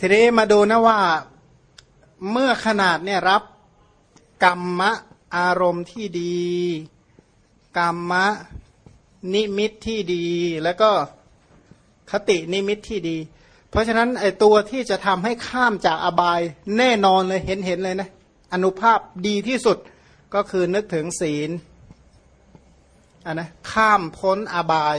ทีนี้มาดูนะว่าเมื่อขนาดเนี่ยรับกรรมะอารมณ์ที่ดี กรรมะนิมิตที่ดี แล้วก็คตินิมิตที่ดี เพราะฉะนั้นไอตัวที่จะทำให้ข้ามจากอบายแน่นอนเลยเห็นเห็นเลยนะอนุภาพดีที่สุดก็คือนึกถึงศีลอันนะข้ามพ้นอบาย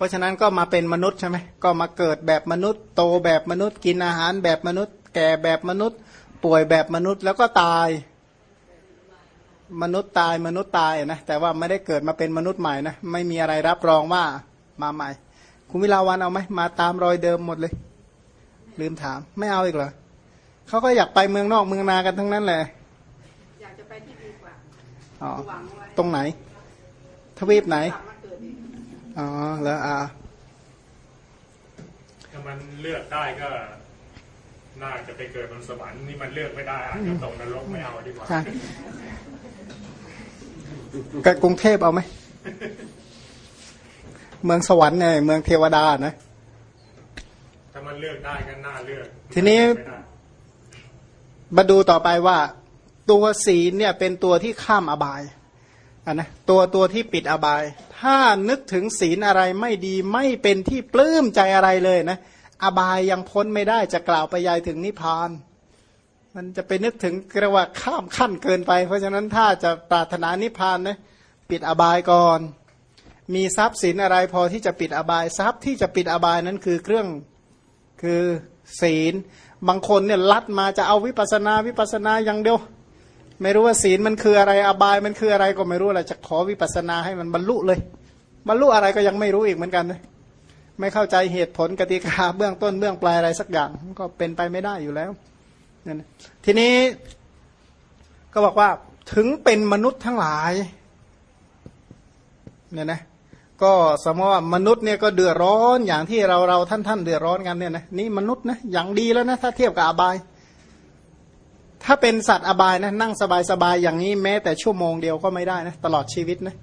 เพราะฉะนั้นก็มาเป็นมนุษย์ใช่ไหมก็มาเกิดแบบมนุษย์ โตแบบมนุษย์ กินอาหารแบบมนุษย์ แก่แบบมนุษย์ ป่วยแบบมนุษย์แล้วก็ตาย มนุษย์ตายมนุษย์ตายนะแต่ว่าไม่ได้เกิดมาเป็นมนุษย์ใหม่นะไม่มีอะไรรับรองว่ามาใหม่ คุณวิลาวันเอาไหมมาตามรอยเดิมหมดเลย ลืมถามไม่เอาอีกเหรอเขาก็อยากไปเมืองนอกเมืองนากันทั้งนั้นแหละอยากจะไปที่ดีกว่าอ๋อหวังไว้ตรงไหน ทวีปไหนกลับมาเกิด อีกอ๋อแล้วอ่าถ้ามันเลือกได้ก็น่าจะไปเกิดบนสวรรค์นี่มันเลือกไม่ได้อาจจะตกนรกไม่เอาดีกว่าใช่กับกรุงเทพเอาไหม เมืองสวรรค์เนี่ยเมืองเทวดานะถ้ามันเลือกได้ก็น่าเลือก ทีนี้ไม่ได้มาดูต่อไปว่า ตัวศีลเนี่ยเป็นตัวที่ข้ามอบายอันนะตัวตัวที่ปิดอบาย ถ้านึกถึงศีลอะไรไม่ดีไม่เป็นที่ปลื้มใจอะไรเลยนะ อบายยังพ้นไม่ได้จะกล่าวไปยายถึงนิพพาน มันจะไปนึกถึงเรียกว่าข้ามขั้นเกินไป เพราะฉะนั้นถ้าจะปรารถนานิพพานนะปิดอบายก่อน มีทรัพย์สินอะไรพอที่จะปิดอบายทรัพย์ที่จะปิดอบายนั้นคือเครื่องคือศีล บางคนเนี่ยลัดมาจะเอาวิปัสนาวิปัสนาอย่างเดียว ไม่รู้ว่าศีลมันคืออะไรอบายมันคืออะไรก็ไม่รู้อะไรจะขอวิปัสนาให้มันบรรลุเลย บรรลุอะไรก็ยังไม่รู้อีกเหมือนกันนะไม่เข้าใจเหตุผลกติกาเบื้องต้นเบื้องปลายอะไรสักอย่างก็เป็นไปไม่ได้อยู่แล้วนั่นทีนี้ก็บอกว่าถึงเป็นมนุษย์ทั้งหลายเนี่ยนะก็สมมติว่ามนุษย์เนี่ยก็เดือดร้อนอย่างที่เราเราท่านท่านเดือดร้อนกันเนี่ยนะนี่มนุษย์นะอย่างดีแล้วนะถ้าเทียบกับอบาย ถ้าเป็นสัตว์อบายนะนั่งสบายสบายๆอย่างนี้แม้แต่ชั่วโมงเดียวก็ไม่ได้นะตลอดชีวิตนะ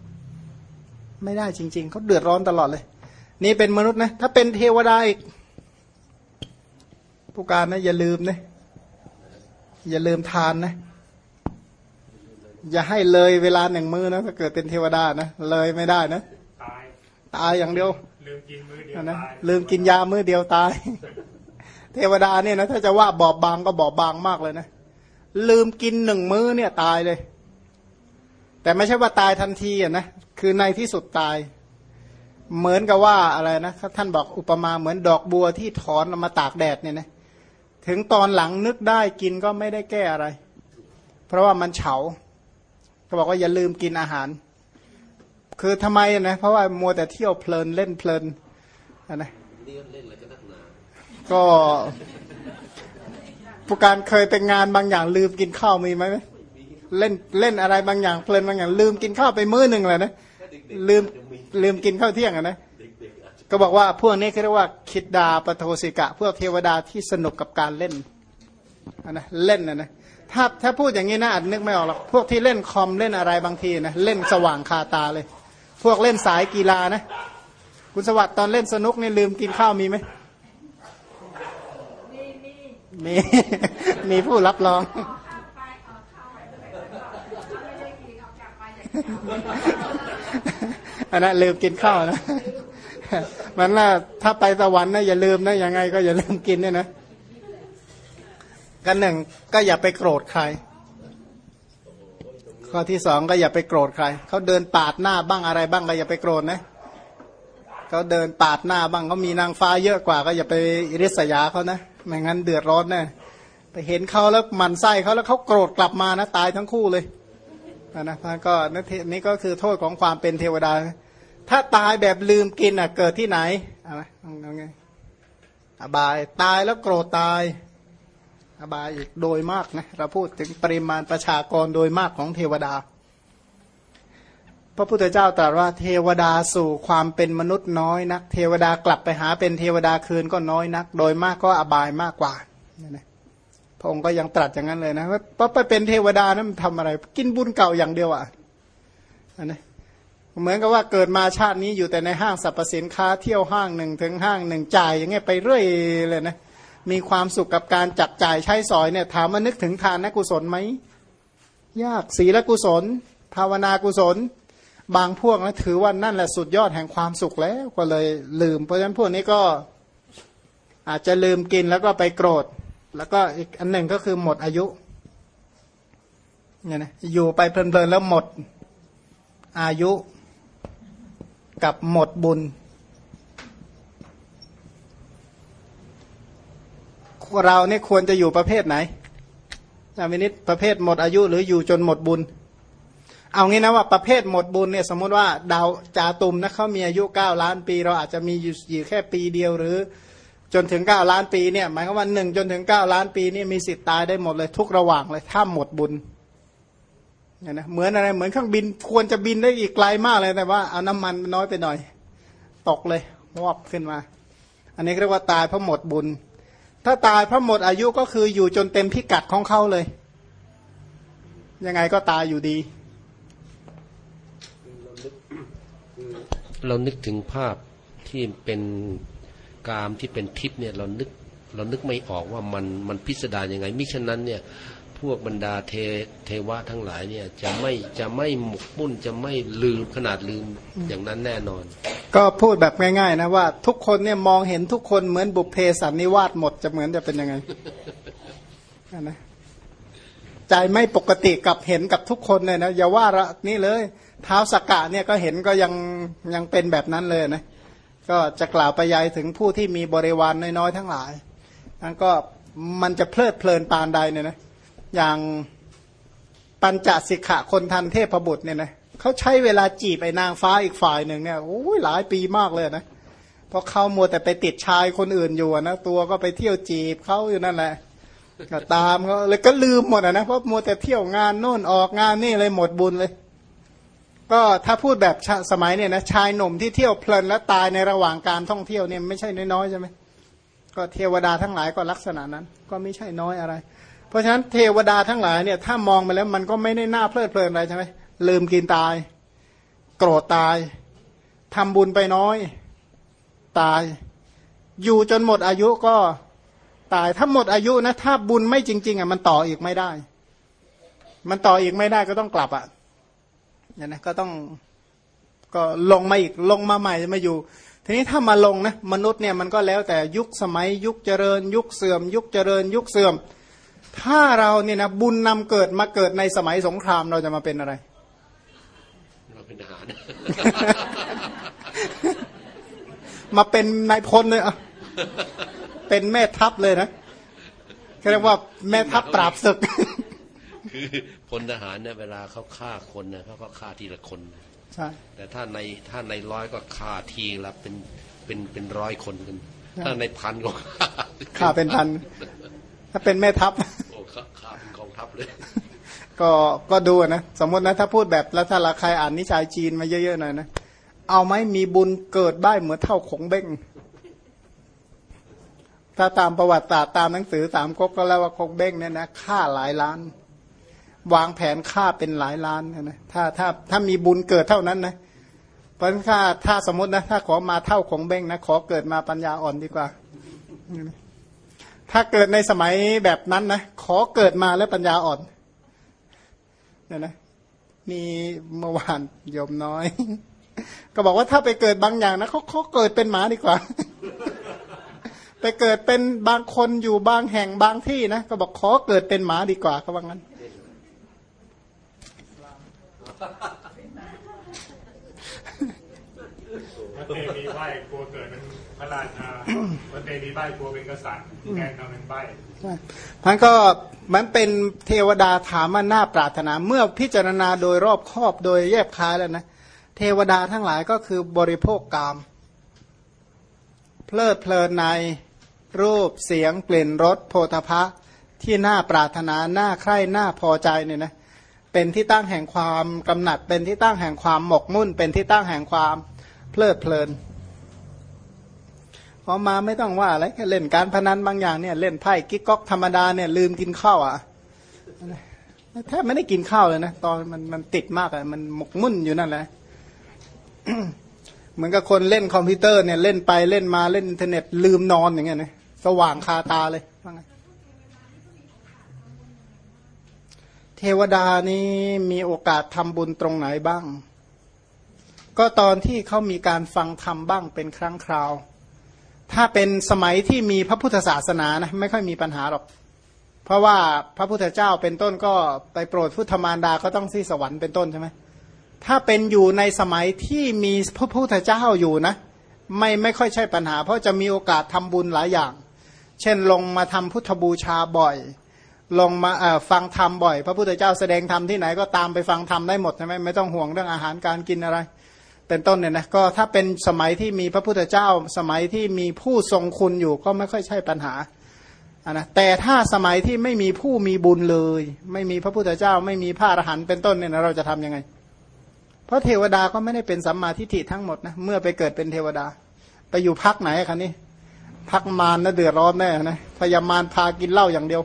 ไม่ได้จริง ๆเขาเดือดร้อนตลอดเลย นี่เป็นมนุษย์นะถ้าเป็นเทวดาอีกผู้การนะอย่าลืมนะอย่าลืมทานนะ อย่าให้เลยเวลาหนึ่งมือนะถ้าเกิดเป็นเทวดานะเลยไม่ได้นะตายตายอย่างเดียวลืมกินมื้อเดียวนะตายลืมกินยามื้อเดียวตาย เทวดาเนี่ยนะถ้าจะว่าบอบบางก็บอบบางมากเลยนะ ลืมกินหนึ่งมื้อเนี่ยตายเลย แต่ไม่ใช่ว่าตายทันทีอะนะคือในที่สุดตาย เหมือนกับว่าอะไรนะท่านบอกอุปมาเหมือนดอกบัวที่ถอนออกมาตากแดดเนี่ยนะถึงตอนหลังนึกได้กินก็ไม่ได้แก้อะไร เพราะว่ามันเฉาเขาบอกว่าอย่าลืมกินอาหาร คือทำไมนะเพราะว่ามัวแต่เที่ยวเพลินเล่นเพลินอะนะก็ ผู้การเคยไปงานบางอย่างลืมกินข้าวมีไหมเล่นเล่นอะไรบางอย่างเพลินบางอย่าง ลืมกินข้าวไปมื้อหนึ่งเลยนะลืมลืมกินข้าวเที่ยงอะนะก็บอกว่าพวกนี้เขาเรียกว่าคิดดาปโทสิกะ พวกเทวดาที่สนุกกับการเล่นนะเล่นนะนะถ้าถ้าพูดอย่างนี้นะอาจนึกไม่ออกหรอกพวกที่เล่นคอมเล่นอะไรบางทีนะเล่นสว่างคาตาเลย พวกเล่นสายกีฬานะ คุณสวัสดิ์ตอนเล่นสนุกนี่ลืมกินข้าวมีไหม มีมีผู้รับรองเอาไปเอาเข้าไปเลยเอาไม่ได้กินเอากลับมาอย่างเดียวอันนั้นลืมกินข้าวนะมันน่ะถ้าไปสวรรค์นะอย่าลืมนะยังไงก็อย่าลืมกินเนี่ยนะกันหนึ่งก็อย่าไปโกรธใคร ข้อที่สองก็อย่าไปโกรธใคร เขาเดินปาดหน้าบ้างอะไรบ้างก็อย่าไปโกรธนะเขาเดินปาดหน้าบ้างเขามีนางฟ้าเยอะกว่าก็อย่าไปริษยาเขานะ ไม่งั้นเดือดร้อนแน่ไปเห็นเขาแล้วหมันไส้เขาแล้วเขาโกรธกลับมานะตายทั้งคู่เลยนะพันก็นี่ก็คือโทษของความเป็นเทวดา ถ้าตายแบบลืมกินอะ เกิดที่ไหนอาไหมเอาไงอบายตายแล้วโกรธตาย อบายอีกโดยมากนะเราพูดถึงปริมาณประชากรโดยมากของเทวดา พระพุทธเจ้าตรัสว่าเทวดาสู่ความเป็นมนุษย์น้อยนัก เทวดากลับไปหาเป็นเทวดาคืนก็น้อยนัก โดยมากก็อบายมากกว่าเนี่ยนะพระองค์ก็ยังตรัสอย่างนั้นเลยนะว่าไปเป็นเทวดานะมันทำอะไร กินบุญเก่าอย่างเดียวอะอันนะเหมือนกับว่าเกิดมาชาตินี้อยู่แต่ในห้างสรรพสินค้าเที่ยวห้างหนึ่งถึงห้างหนึ่งจ่ายอย่างเงี้ยไปเรื่อยเลยนะมีความสุขกับการจับจ่ายใช้สอยเนี่ย ถามว่านึกถึงทานกุศลไหมยากศีลกุศล ภาวนากุศล บางพวกนะถือว่านั่นแหละสุดยอดแห่งความสุขแล้วก็เลยลืม เพราะฉะนั้นพวกนี้ก็อาจจะลืมกินแล้วก็ไปโกรธ แล้วก็อีกอันหนึ่งก็คือหมดอายุเนี่ยนะอยู่ไปเพลินๆแล้วหมดอายุกับหมดบุญ เราเนี่ยควรจะอยู่ประเภทไหนอามินิตประเภทหมดอายุหรืออยู่จนหมดบุญ เอางี้นะว่าประเภทหมดบุญเนี่ยสมมติว่าดาวจาตุมนะเขามีอายุเก้าล้านปี เราอาจจะมีอยู่แค่ปีเดียวหรือ จนถึงเก้าล้านปีเนี่ยหมายความว่าหนึ่งจนถึงเก้าล้านปีนี่มีสิทธิ์ตายได้หมดเลยทุกระหว่างเลยถ้าหมดบุญเนี่ยนะเหมือนอะไรเหมือนเครื่องบินควรจะบินได้อีกไกลมากเลยแต่ว่าเอาน้ำมันน้อยไปหน่อย ตกเลยวอบขึ้นมา อันนี้เรียกว่าตายเพราะหมดบุญ ถ้าตายเพราะหมดอายุก็คืออยู่จนเต็มพิกัดของเขาเลย ยังไงก็ตายอยู่ดี เรานึกถึงภาพที่เป็นกามที่เป็นทิพย์เนี่ยเรานึกเรานึกไม่ออกว่ามันมันพิสดารยังไง มิฉะนั้นเนี่ยพวกบรรดาเทเทวะทั้งหลายเนี่ยจะไม่จะไม่หมกมุ่นจะไม่ลืมขนาดลืมอย่างนั้นแน่นอน ก็พูดแบบง่าย ๆ นะว่า ทุกคนเนี่ยมองเห็นทุกคนเหมือนบุพเพสันนิวาสหมดจะเหมือนจะเป็นยังไงนะใจไม่ปกติกับเห็นกับทุกคนเลยนะอย่าว่าละนี่เลย เท้าสกกะเนี่ยก็เห็นก็ยังยังเป็นแบบนั้นเลยนะก็จะกล่าวไปยายถึงผู้ที่มีบริวารน้อยๆทั้งหลายนั่นก็มันจะเพลิดเพลินปานใดเนี่ยนะอย่างปัญจสิกขะคนทันเทพบุตรเนี่ยนะเขาใช้เวลาจีบไอ้นางฟ้าอีกฝ่ายหนึ่งเนี่ยโอ้ยหลายปีมากเลยนะเพราะเขามัวแต่ไปติดชายคนอื่นอยู่นะตัวก็ไปเที่ยวจีบเขาอยู่นั่นแหละก็ตามเขาเลยก็ลืมหมดนะเพราะมัวแต่เที่ยวงานโน่นออกงานนี่เลยหมดบุญเลย ก็ถ้าพูดแบบสมัยเนี่ยนะชายหนุ่มที่เที่ยวเพลินและตายในระหว่างการท่องเที่ยวเนี่ยไม่ใช่น้อยๆใช่ไหมก็เทวดาทั้งหลายก็ลักษณะนั้น ก็ไม่ใช่น้อยอะไร เพราะฉะนั้นเทวดาทั้งหลายเนี่ยถ้ามองไปแล้วมันก็ไม่ได้น่าเพลิดเพลินอะไรใช่ไหมลืมกินตาย โกรธตายทำบุญไปน้อย ตาย อยู่จนหมดอายุก็ตายถ้าหมดอายุนะถ้าบุญไม่จริง ๆอะมันต่ออีกไม่ได้ มันต่ออีกไม่ได้ก็ต้องกลับอะ เนี่ยนะก็ต้องก็ลงมาอีกลงมาใหม่จะมาอยู่ ทีนี้ถ้ามาลงนะมนุษย์เนี่ยมันก็แล้วแต่ยุคสมัยยุคเจริญ ยุคเสื่อม ยุคเจริญ ยุคเสื่อม ถ้าเราเนี่ยนะบุญนำเกิดมาเกิดในสมัยสงครามเราจะมาเป็นอะไรเราเป็นทหารมาเป็นนายพลเลยอะเป็นแม่ทัพเลยนะเรียกว่าแม่ทัพปราบศึก คือพลทหารเนี่ยเวลาเขาฆ่าคนเนี่ยเขาก็ฆ่าทีละคนใช่แต่ถ้าในถ้าในร้อยก็ฆ่าทีละเป็นเป็นเป็นร้อยคนกัน ถ้าในพันก็ฆ่าฆ่าเป็นพัน ถ้าเป็นแม่ทัพโอ้ฆ่าฆ่าเป็นกองทัพเลย ก็ก็ดูนะ สมมตินะถ้าพูดแบบแล้วถ้าเราใครอ่านนิชายจีนมาเยอะๆหน่อยนะเอาไหมมีบุญเกิดได้เหมือนเท่าขงเบ้งถ้าตามประวัติศาสตร์ตามหนังสือสามก๊กก็แล้วว่าคงเบ้งเนี่ยนะฆ่าหลายล้าน วางแผนฆ่าเป็นหลายล้านนะถ้าถ้าถ้ามีบุญเกิดเท่านั้นนะเพราะถ้าถ้าสมมตินะถ้าขอมาเท่าคงเบ้งนะขอเกิดมาปัญญาอ่อนดีกว่า ถ้าเกิดในสมัยแบบนั้นนะขอเกิดมาแล้วปัญญาอ่อนเนี่ยนะมีเมื่อวานยมน้อย ก็บอกว่าถ้าไปเกิดบางอย่างนะเขาเขาเกิดเป็นหมาดีกว่า ไปเกิดเป็นบางคนอยู่บางแห่งบางที่นะก็บอกขอเกิดเป็นหมาดีกว่าเขาว่างั้น พระเทวีใบกลัวเกิดเป็นพระราชาพระเทวีใบกลัวเป็นกษัตริย์แกงทำเป็นใบมันก็มันเป็นเทวดาถามว่าน่าปรารถนา เมื่อพิจารณาโดยรอบครอบโดยแยบคายแล้วนะ เทวดาทั้งหลายก็คือบริโภคกาม เพลิดเพลินในรูปเสียงกลิ่นรสโพธพะที่น่าปรารถนา น่าใคร่ น่าพอใจเนี่ยนะเเป็นที่ตั้งแห่งความกำหนัด เป็นที่ตั้งแห่งความหมกมุ่น เป็นที่ตั้งแห่งความเพลิดเพลินพอมาไม่ต้องว่าอะไรแค่เล่นการพนันบางอย่างเนี่ยเล่นไพ่กิ๊กก๊อกธรรมดาเนี่ยลืมกินข้าวอะแทบไม่ได้กินข้าวเลยนะตอนมันมันติดมากอะมันหมกมุ่นอยู่นั่นแหละเหมือนกับคนเล่นคอมพิวเตอร์เนี่ยเล่นไปเล่นมาเล่นอินเทอร์เน็ตลืมนอนอย่างเงี้ยนะสว่างคาตาเลยว่าไง เทวดานี้มีโอกาสทำบุญตรงไหนบ้าง ก็ตอนที่เขามีการฟังธรรมบ้างเป็นครั้งคราว ถ้าเป็นสมัยที่มีพระพุทธศาสนานะไม่ค่อยมีปัญหาหรอก เพราะว่าพระพุทธเจ้าเป็นต้นก็ไปโปรดพุทธมารดาก็ต้องที่สวรรค์เป็นต้นใช่ไหมถ้าเป็นอยู่ในสมัยที่มีพระพุทธเจ้าอยู่นะ ไม่ไม่ค่อยใช่ปัญหา เพราะจะมีโอกาสทำบุญหลายอย่าง เช่นลงมาทำพุทธบูชาบ่อย ลงมาฟังธรรมบ่อย พระพุทธเจ้าแสดงธรรมที่ไหนก็ตามไปฟังธรรมได้หมดใช่ไหมไม่ต้องห่วงเรื่องอาหารการกินอะไร เป็นต้นเนี่ยนะก็ถ้าเป็นสมัยที่มีพระพุทธเจ้า สมัยที่มีผู้ทรงคุณอยู่ก็ไม่ค่อยใช่ปัญหาะนะแต่ถ้าสมัยที่ไม่มีผู้มีบุญเลย ไม่มีพระพุทธเจ้า ไม่มีพระอรหันต์เป็นต้นเนี่ยนะเราจะทํำยังไง เพราะเทวดาก็ไม่ได้เป็นสัมมาทิฏฐิทั้งหมดนะเมื่อไปเกิดเป็นเทวดา ไปอยู่พักไหนคะนี่พักมารนะเดือดร้อนแน่นะพยามารพากินเหล้าอย่างเดียว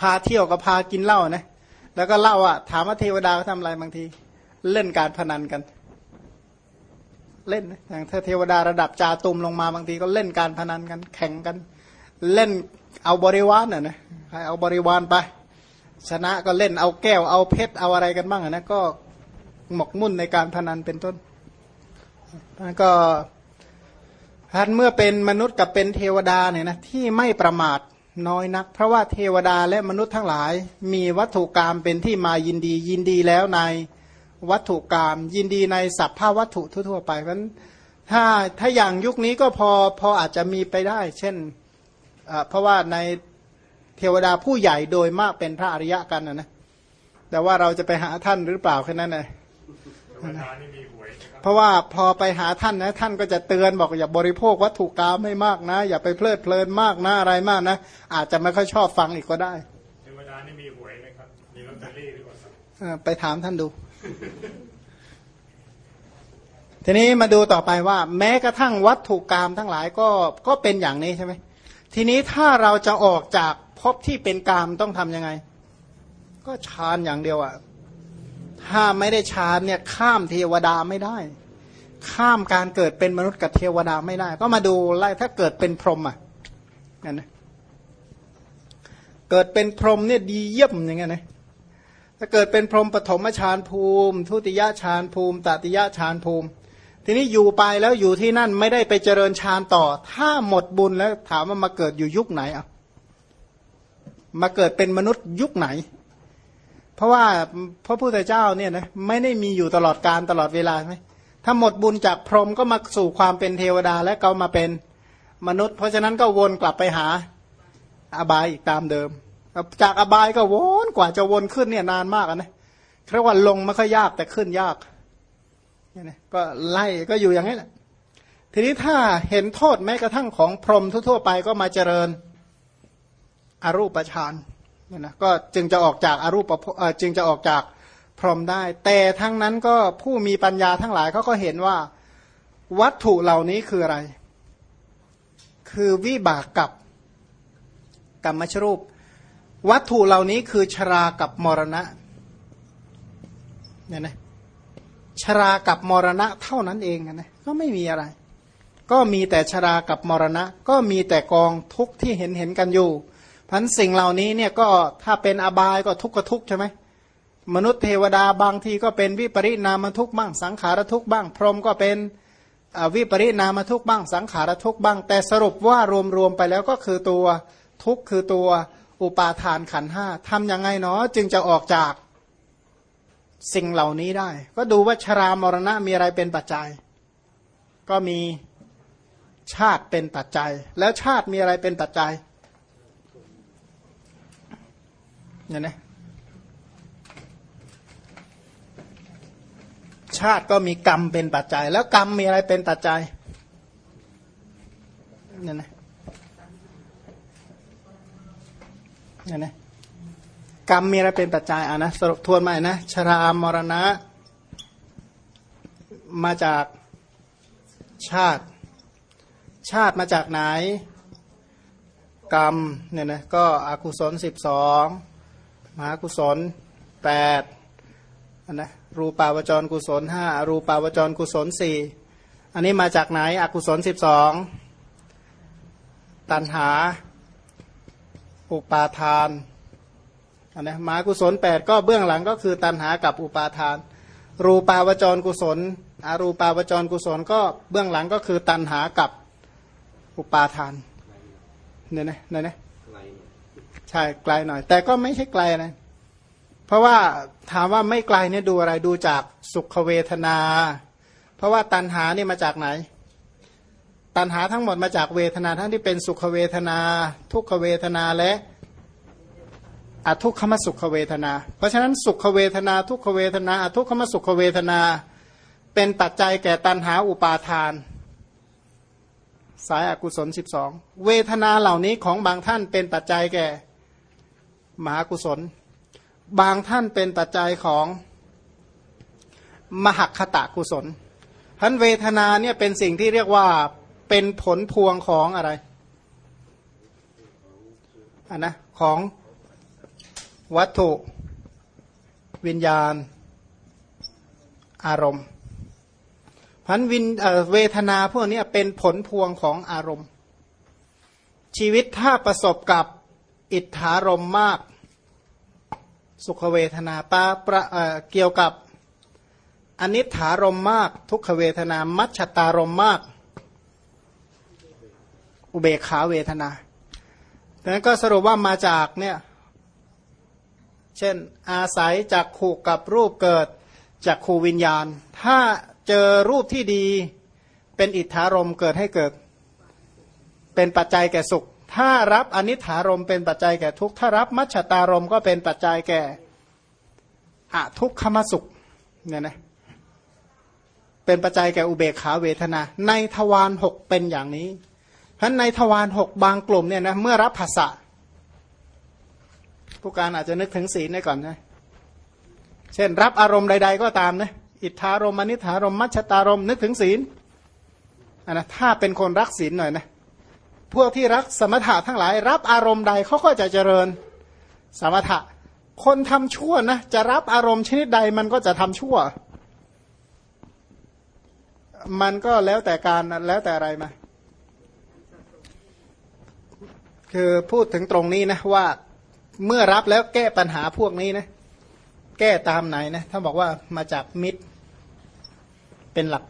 พาเที่ยวก็พากินเหล้านะ แล้วก็เล่าอะถามว่าเทวดาเขาทำอะไรบางที เล่นการพนันกัน เล่นนะอย่างถ้าเทวดาระดับจาตุมลงมาบางทีก็เล่นการพนันกัน แข่งกัน เล่นเอาบริวารน่ะนะให้เอาบริวารไป ชนะก็เล่นเอาแก้วเอาเพชรเอาอะไรกันบ้างนะก็หมกมุ่นในการพนันเป็นต้นแล้วก็ท่านเมื่อเป็นมนุษย์กับเป็นเทวดาเนี่ยนะที่ไม่ประมาท น้อยนัก เพราะว่าเทวดาและมนุษย์ทั้งหลาย มีวัตถุกรรมเป็นที่มายินดี ยินดีแล้วในวัตถุกรรมยินดีในสัพพาวัตถุทั่ว ๆ ไปเพราะนั้นถ้าถ้าอย่างยุคนี้ก็พอพออาจจะมีไปได้ เช่นเพราะว่าในเทวดาผู้ใหญ่โดยมากเป็นพระอริยะกันนะนะแต่ว่าเราจะไปหาท่านหรือเปล่าแค่นั้นเลยเพราะว่าพอไปหาท่านนะท่านก็จะเตือนบอกอย่าบริโภควัตถุกรรมไม่มากนะ อย่าไปเพลิดเพลินมากนะอะไรมากนะ อาจจะไม่ค่อยชอบฟังอีกก็ได้เทวดานี่มีหวยไหมครับมีลอตเตอรี่หรือเปล่าไปถามท่านดู ทีนี้มาดูต่อไปว่า แม้กระทั่งวัตถุกรรมทั้งหลายก็ก็เป็นอย่างนี้ใช่ไหมทีนี้ถ้าเราจะออกจากภพที่เป็นกามต้องทํำยังไง ก็ฌานอย่างเดียวอะ่ะ ถ้าไม่ได้ฌานเนี่ยข้ามเทวดาไม่ได้ ข้ามการเกิดเป็นมนุษย์กับเทวดาไม่ได้ ก็มาดูไล่ถ้าเกิดเป็นพรหมอะนั่นนะเกิดเป็นพรหมเนี่ยดีเยี่ยมอย่างเงี้ยนะถ้าเกิดเป็นพรหมปฐมฌานภูมิ ทุติยฌานภูมิตติยฌานภูมิ ทีนี้อยู่ไปแล้วอยู่ที่นั่นไม่ได้ไปเจริญฌานต่อ ถ้าหมดบุญแล้วถามว่ามาเกิดอยู่ยุคไหนอะมาเกิดเป็นมนุษย์ยุคไหน เพราะว่าพระพุทธเจ้าเนี่ยนะไม่ได้มีอยู่ตลอดการตลอดเวลาใช่ไหมถ้าหมดบุญจากพรหมก็มาสู่ความเป็นเทวดาและก็มาเป็นมนุษย์ เพราะฉะนั้นก็วนกลับไปหาอบายอีกตามเดิม จากอบายก็วนกว่าจะวนขึ้นเนี่ยนานมากนะเรียกว่าลงไม่ค่อยยากแต่ขึ้นยากนี่ยก็ไล่ก็อยู่อย่างนี้แหละทีนี้ถ้าเห็นโทษแม้กระทั่งของพรหมทั่วๆไปก็มาเจริญอรูปฌาน เนี่ยนะก็จึงจะออกจากอารูปจึงจะออกจากพรหมได้ แต่ทั้งนั้นก็ผู้มีปัญญาทั้งหลายเขาก็เห็นว่าวัตถุเหล่านี้คืออะไร คือวิบากกับกรรมชรูป วัตถุเหล่านี้คือชรากับมรณะเนี่ยนะชรากับมรณะเท่านั้นเองนะก็ไม่มีอะไร ก็มีแต่ชรากับมรณะ ก็มีแต่กองทุกข์ที่เห็นเห็นกันอยู่ พันสิ่งเหล่านี้เนี่ยก็ถ้าเป็นอบายก็ทุกข์ก็ทุกข์ใช่ไหมมนุษย์เทวดาบางทีก็เป็นวิปริณามทุกข์บ้างสังขารทุกข์บ้าง พรหมก็เป็นวิปริณามทุกข์บ้างสังขารทุกข์บ้าง แต่สรุปว่ารวมๆไปแล้วก็คือตัวทุกข์คือตัวอุปาทานขันห้าทำยังไงเนาะจึงจะออกจากสิ่งเหล่านี้ได้ ก็ดูว่าชรามรณะมีอะไรเป็นปัจจัย ก็มีชาติเป็นปัจจัย แล้วชาติมีอะไรเป็นปัจจัย เนี่ยนะชาติก็มีกรรมเป็นปัจจัย แล้วกรรมมีอะไรเป็นปัจจัยเนี่ยนะเนี่ยนะกรรมมีอะไรเป็นปัจจัยอะนะสรุปทวนใหม่นะชรามรณะ มาจากชาติ ชาติมาจากไหน กรรมเนี่ยนะก็อกุศลสิบสอง มหากุศลแปดอันนะรูปาวจรกุศลห้ารูปาวจรกุศลสี่อันนี้มาจากไหนอกุศลสิบสองตัณหา อุปาทานอันนะมากุศลแปดก็เบื้องหลังก็คือตัณหากับอุปาทาน รูปาวจรกุศลอรูปาวจรกุศลก็เบื้องหลังก็คือตัณหากับอุปาทานเนี่ยนะเนี่ยนะ ใช่ไกลหน่อย แต่ก็ไม่ใช่ไกลนะเพราะว่าถามว่าไม่ไกลเนี่ยดูอะไรดูจากสุขเวทนา เพราะว่าตัณหานี่มาจากไหน ตัณหาทั้งหมดมาจากเวทนาทั้งที่เป็นสุขเวทนา ทุกขเวทนาและอทุกขมสุขเวทนา เพราะฉะนั้นสุขเวทนา ทุกขเวทนาอทุกขมสุขเวทนา เป็นปัจจัยแก่ตัณหาอุปาทาน สายอากุศลสิบสองเวทนาเหล่านี้ของบางท่านเป็นปัจจัยแก่มหากุศล บางท่านเป็นปัจจัยของมหคตะกุศลพันเวทนาเนี่ยเป็นสิ่งที่เรียกว่าเป็นผลพวงของอะไรอันนะของวัตถุวิญญาณ อารมณ์ พันวินเวทนาพวกนี้เป็นผลพวงของอารมณ์ ชีวิตถ้าประสบกับอิทธารมมาก สุขเวทนาปาประเเกี่ยวกับอนิถารมมาก ทุกขเวทนา มัชตารมมาก อุเบกขาเวทนาดังนั้นก็สรุปว่ามาจากเนี่ยเช่นอาศัยจากขู่กับรูปเกิดจากขูวิญญาณ ถ้า เจอรูปที่ดี เป็นอิทธารมเกิดให้เกิด เป็นปัจจัยแก่สุข ถ้ารับอนิถารมเป็นปัจจัยแก่ทุกข์ถ้ารับมัชตารมก็เป็นปัจจัยแก่อทุกขมสุขเนี่ยนะเป็นปัจจัยแก่อุเบกขาเวทนา ในทวารหกเป็นอย่างนี้เพราะในทวารหกบางกลุ่มเนี่ยนะเมื่อรับภาษะผู้การอาจจะนึกถึงศีลได้ก่อนนะเช่น รับอารมณ์ใด ๆ ก็ตามนะ อิทธารมอนิธารมมัชตารมนึกถึงศีลนนะถ้าเป็นคนรักศีลหน่อยนะพวกที่รักสมถะทั้งหลาย รับอารมณ์ใดเขาก็จะเจริญสมถะ คนทำชั่วนะจะรับอารมณ์ชนิดใดมันก็จะทำชั่ว มันก็แล้วแต่การแล้วแต่อะไรมาคือพูดถึงตรงนี้นะว่าเมื่อรับแล้วแก้ปัญหาพวกนี้นะ แก้ตามไหนนะถ้าบอกว่ามาจากมิตรเป็นหลัก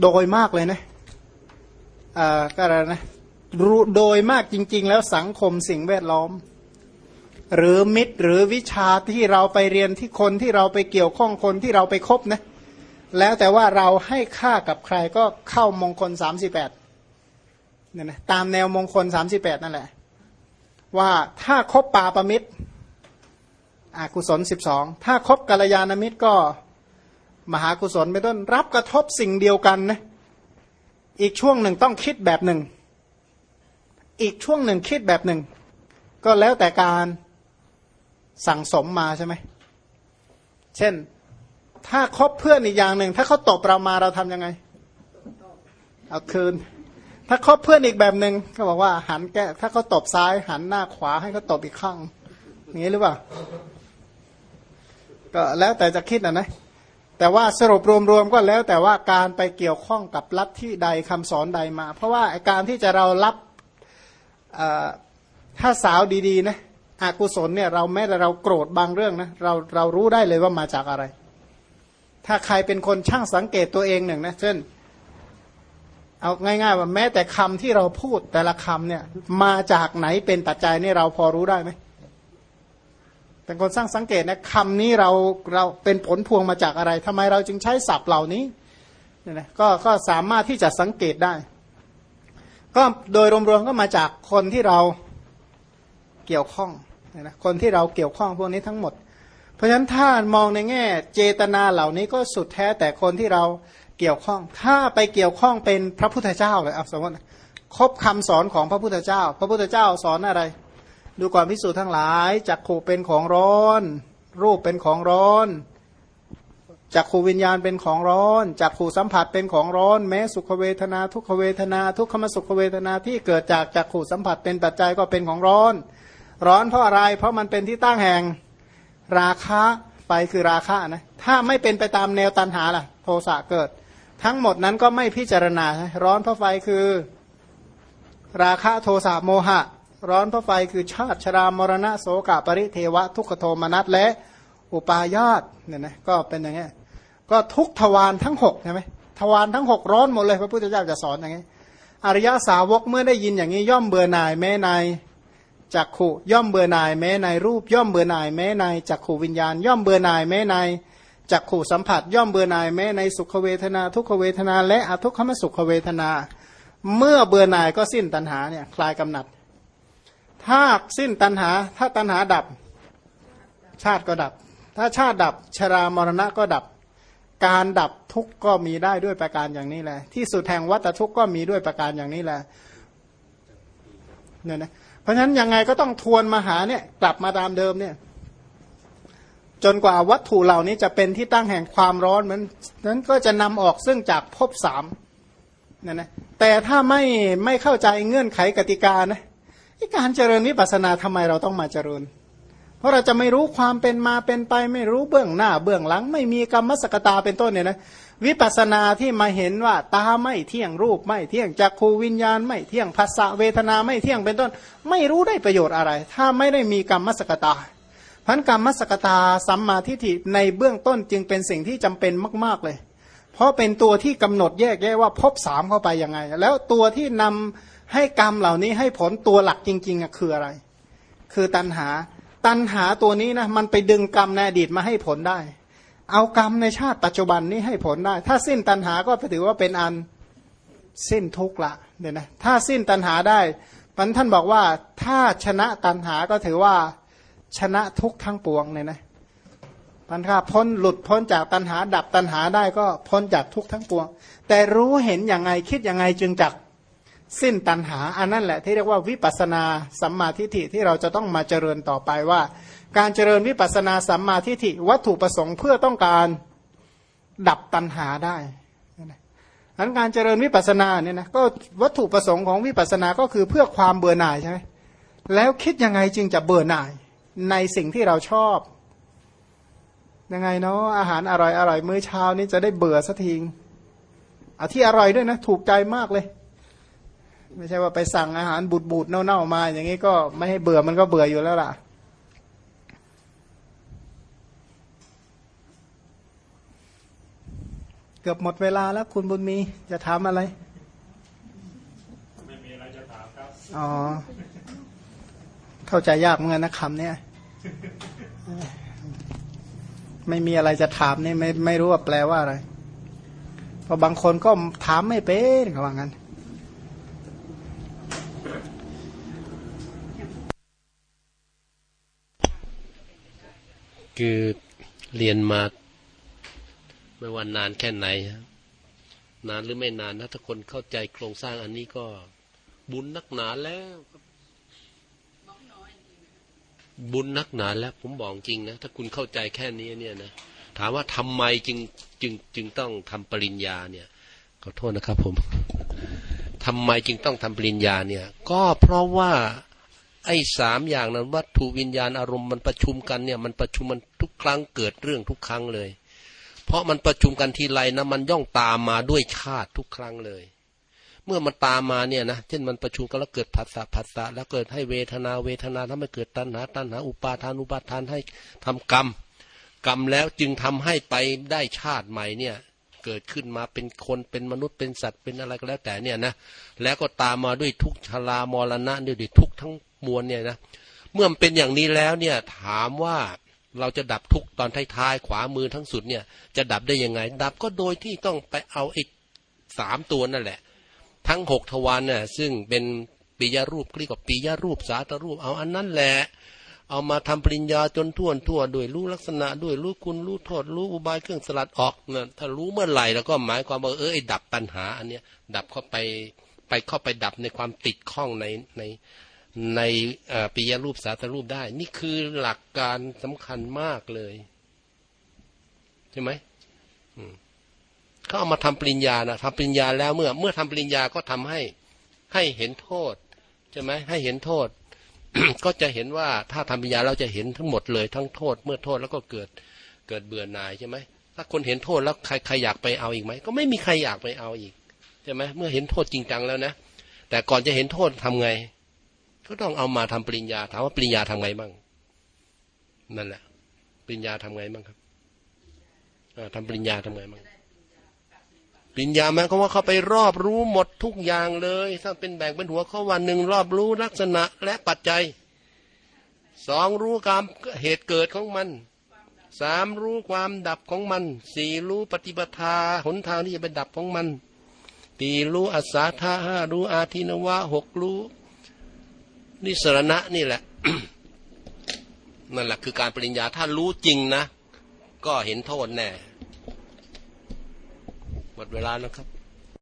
โดยมากเลยนะอ่าก็อะไรนะโดยมากจริง ๆ แล้วสังคมสิ่งแวดล้อม หรือมิตรหรือวิชาที่เราไปเรียนที่คนที่เราไปเกี่ยวข้องคนที่เราไปคบนะแล้วแต่ว่าเราให้ค่ากับใครก็เข้ามงคลสามสิบแปดเนี่ยนะตามแนวมงคลสามสิบแปดนั่นแหละ ว่าถ้าคบป่าประมิตร อกุศลสิบสองถ้าคบกัลยาณมิตรก็มหากุศลเป็นต้นรับกระทบสิ่งเดียวกันนะอีกช่วงหนึ่งต้องคิดแบบหนึ่ง อีกช่วงหนึ่งคิดแบบหนึ่ง ก็แล้วแต่การสั่งสมมาใช่ไหมเช่น ถ้าคบเพื่อนอีกอย่างหนึ่ง ถ้าเขาตบเรามาเราทำยังไงเอาคืน ถ้าคบเพื่อนอีกแบบหนึ่งเขาบอกว่าหันแกถ้าเขาตบซ้าย หันหน้าขวาให้เขาตบอีกข้างอย่างนี้หรือเปล่า ก็แล้วแต่จะคิดนะนะแต่ว่าสรุปรวมๆก็แล้วแต่ว่าการไปเกี่ยวข้องกับลัทธิใดคำสอนใดมา เพราะว่าการที่จะเรารับถ้าสาวดีๆนะอากุศลเนี่ยเราแม้แต่เราโกรธบางเรื่องนะเราเรารู้ได้เลยว่ามาจากอะไร ถ้าใครเป็นคนช่างสังเกตตัวเองหนึ่งนะเช่นเอาง่ายๆว่าแม้แต่คำที่เราพูดแต่ละคำเนี่ยมาจากไหนเป็นปัจจัยนี่เราพอรู้ได้ไหม เป็นคนสร้างสังเกตนะคำนี้เราเราเป็นผลพวงมาจากอะไรทำไมเราจึงใช้ศัพท์เหล่านี้เนี่ยนะก็ก็สามารถที่จะสังเกตได้ ก็โดยรวมๆก็มาจากคนที่เราเกี่ยวข้องนะคนที่เราเกี่ยวข้องพวกนี้ทั้งหมด เพราะฉะนั้นถ้ามองในแง่ เจตนาเหล่านี้ก็สุดแท้แต่คนที่เราเกี่ยวข้อง ถ้าไปเกี่ยวข้องเป็นพระพุทธเจ้าเลยเอาสมมติครบคำสอนของพระพุทธเจ้า พระพุทธเจ้าสอนอะไร ดูก่อนพิสูจน์ทั้งหลายจักขู่เป็นของร้อน รูปเป็นของร้อนจักขูวิญญาณเป็นของร้อนจักขูสัมผัสเป็นของร้อน แม้สุขเวทนา ทุกขเวทนา ทุกขมสุขเวทนาที่เกิดจากจักขูสัมผัสเป็นปัจจัยก็เป็นของร้อน ร้อนเพราะอะไร เพราะมันเป็นที่ตั้งแห่งราคะไฟคือราคะนะ ถ้าไม่เป็นไปตามแนวตันหาล่ะ โทสะเกิด ทั้งหมดนั้นก็ไม่พิจารณา ร้อนเพราะไฟคือ ราคะโทสะโมหะ ร้อนเพราะไฟคือชาติชรามรณะโสกปริเทวะ ทุกขโทมนัสและอุปาญาตเนี่ยนะก็เป็นอย่างเงี้ยก็ทุกทวารทั้งหกใช่ไหมทวารทั้งหกร้อนหมดเลย พระพุทธเจ้าจะสอนอย่างเงี้ยอริยสาวกเมื่อได้ยินอย่างนี้ย่อมเบื่อหน่ายแม้ในจักขุย่อมเบื่อหน่ายแม้ในรูป ย่อมเบื่อหน่ายแม้ในจักขูวิญญาณ ย่อมเบื่อหน่ายแม้ในจักขูสัมผัส ย่อมเบื่อหน่ายแม้ในสุขเวทนา ทุกขเวทนา และอทุกขมสุขเวทนา เมื่อเบื่อหน่ายก็สิ้นตัณหาเนี่ยคลายกำหนัด ถ้าสิ้นตัณหา ถ้าตัณหาดับ ชาติก็ดับ ถ้าชาติดับ ชรามรณะก็ดับ การดับทุกข์ก็มีได้ด้วยประการอย่างนี้แหละ ที่สุดแห่งวัตทุกข์ก็มีด้วยประการอย่างนี้แหละเนี่ยนะเพราะฉะนั้นยังไงก็ต้องทวนมาหาเนี่ยกลับมาตามเดิมเนี่ยจนกว่าวัตถุเหล่านี้จะเป็นที่ตั้งแห่งความร้อนมันนั้นก็จะนำออกซึ่งจากภพสามเนี่ยนะแต่ถ้าไม่ไม่เข้าใจเงื่อนไขกติกานะ การเจริญวิปัสสนาทำไมเราต้องมาเจริญ เพราะเราจะไม่รู้ความเป็นมาเป็นไป ไม่รู้เบื้องหน้า เบื้องหลัง ไม่มีกรรมสกตาเป็นต้นเนี่ยนะวิปัสสนาที่มาเห็นว่าตาไม่เที่ยงรูปไม่เที่ยงจักขูวิญญาณ ไม่เที่ยงภาษาเวทนาไม่เที่ยงเป็นต้น ไม่รู้ได้ประโยชน์อะไร ถ้าไม่ได้มีกรรมสกตาพันกรรมสกตาสัมมาทิฏฐิในเบื้องต้นจึงเป็นสิ่งที่จำเป็นมาก ๆเลย เพราะเป็นตัวที่กำหนดแยกแยะว่าพบสามเข้าไปยังไง แล้วตัวที่นำ ให้กรรมเหล่านี้ให้ผลตัวหลักจริงๆคืออะไร คือตัณหา ตัณหาตัวนี้นะมันไปดึงกรรมในอดีตมาให้ผลได้ เอากรรมในชาติปัจจุบันนี้ให้ผลได้ ถ้าสิ้นตัณหาก็ถือว่าเป็นอันสิ้นทุกข์ละเนี่ยนะถ้าสิ้นตัณหาได้มันท่านบอกว่าถ้าชนะตัณหาก็ถือว่าชนะทุกทั้งปวงเนี่ยนะปัญหาพ้นหลุดพ้นจากตัณหาดับตัณหาได้ก็พ้นจากทุกทั้งปวง แต่รู้เห็นอย่างไงคิดอย่างไงจึงจัก สิ้นตัณหาอันนั้นแหละที่เรียกว่าวิปัสนาสัมมาทิฏฐิที่เราจะต้องมาเจริญต่อไปว่า การเจริญวิปัสนาสัมมาทิฏฐิวัตถุประสงค์เพื่อต้องการดับตัณหาได้นั้นการเจริญวิปัสนาเนี่ยนะก็วัตถุประสงค์ของวิปัสนาก็คือเพื่อความเบื่อหน่ายใช่ไหมแล้วคิดยังไงจึงจะเบื่อหน่ายในสิ่งที่เราชอบยังไงเนาะอาหารอร่อยอร่อยมื้อเช้านี้จะได้เบื่อสักทีเอาที่อร่อยด้วยนะ ถูกใจมากเลย ไม่ใช่ว่าไปสั่งอาหารบูดบูดเน่าๆมา อย่างนี้ก็ไม่ให้เบื่อมันก็เบื่ออยู่แล้วล่ะ เกือบหมดเวลาแล้วคุณบุญมีจะถามอะไร ไม่มีอะไรจะถามครับ อ๋อ เข้าใจยากเหมือนกันนะคำเนี้ยไม่มีอะไรจะถามนี่ไม่ไม่รู้ว่าแปลว่าอะไร เพราะบางคนก็ถามไม่เป็นเขาว่างั้น คือเรียนมาไม่ว่านานแค่ไหนนานหรือไม่นานนะถ้าคนเข้าใจโครงสร้างอันนี้ก็บุญนักหนาแล้วบุญนักหนาแล้ว ผมบอกจริงนะถ้าคุณเข้าใจแค่นี้เนี่ยนะถามว่าทำไมจึงจึงจึงต้องทำปริญญาเนี่ยขอโทษนะครับ ผมทำไมจึงต้องทำปริญญาเนี่ย ก็เพราะว่า ไอ้สามอย่างนั้นวัตถุวิญญาณอารมณ์มันประชุมกันเนี่ยมันประชุมมันทุกครั้งเกิดเรื่องทุกครั้งเลย เพราะมันประชุมกันทีไรนะมันย่องตามมาด้วยชาติทุกครั้งเลย เมื่อมันตามมาเนี่ยนะเช่นมันประชุมกันแล้วเกิดผัสสะผัสสะแล้วเกิดให้เวทนาเวทนาทำให้เกิดตัณหาตัณหาอุปาทานอุปาทานให้ทำกรรม กรรมแล้วจึงทำให้ไปได้ชาติใหม่เนี่ย เกิดขึ้นมาเป็นคนเป็นมนุษย์เป็นสัตว์เป็นอะไรก็แล้วแต่เนี่ยนะแล้วก็ตามมาด้วยทุกชรามรณะด้วยทุกทั้งมวลเนี่ยนะเมื่อมันเป็นอย่างนี้แล้วเนี่ยถามว่าเราจะดับทุกตอนท้ายๆขวามือทั้งสุดเนี่ยจะดับได้ยังไง ดับก็โดยที่ต้องไปเอาอีกสามตัวนั่นแหละ ทั้งหกทวารน่ะซึ่งเป็นปิยรูปเรียกว่าปิยรูปสาตรูปเอาอันนั้นแหละ เอามาทำปริญญาจนท่วนทั่วด้วยรู้ลักษณะด้วยรู้คุณรู้โทษรู้อุบายเครื่องสลัดออกนะถ้ารู้เมื่อไหร่แล้วก็หมายความว่าเออไอ้ดับปัญหา อันเนี้ยดับเข้าไปไปเข้าไปดับในความติดข้องในในในปิยรูปสาตรูปได้ นี่คือหลักการสำคัญมากเลยใช่ไหมเขาเอามาทำปริญญานะทำปริญญาแล้วเมื่อ เมื่อทำปริญญาก็ทำให้ให้เห็นโทษใช่ไหมให้เห็นโทษ ก็จะเห็นว่าถ้าทำปริญญาเราจะเห็นทั้งหมดเลยทั้งโทษ เมื่อโทษแล้วก็เกิดเกิดเบื่อหน่ายใช่ไหมถ้าคนเห็นโทษแล้วใครใครอยากไปเอาอีกไหมก็ไม่มีใครอยากไปเอาอีกใช่ไหมเมื่อเห็นโทษจริงจังแล้วนะแต่ก่อนจะเห็นโทษทำไง ก็ต้องเอามาทำปริญญาถามว่าปริญญาทำไงบ้างนั่นแหละปริญญาทำไงบ้างครับอ่าทำปริญญาทำไงบ้าง ปริญญาหมายความว่าเขาไปรอบรู้หมดทุกอย่างเลย ถ้าเป็นแบ่งเป็นหัวข้อวันหนึ่งรอบรู้ลักษณะและปัจจัยสองรู้การเหตุเกิดของมันสามรู้ความดับของมันสี่รู้ปฏิปทาหนทางที่จะไปดับของมันสี่รู้อัศาธาห้ารู้อาทินวะหกรู้นิสรณะนี่แหละนั่นแหละคือการปริญญาถ้ารู้จริงนะ ก็เห็นโทษแน่ มดเวลาแล้วครับ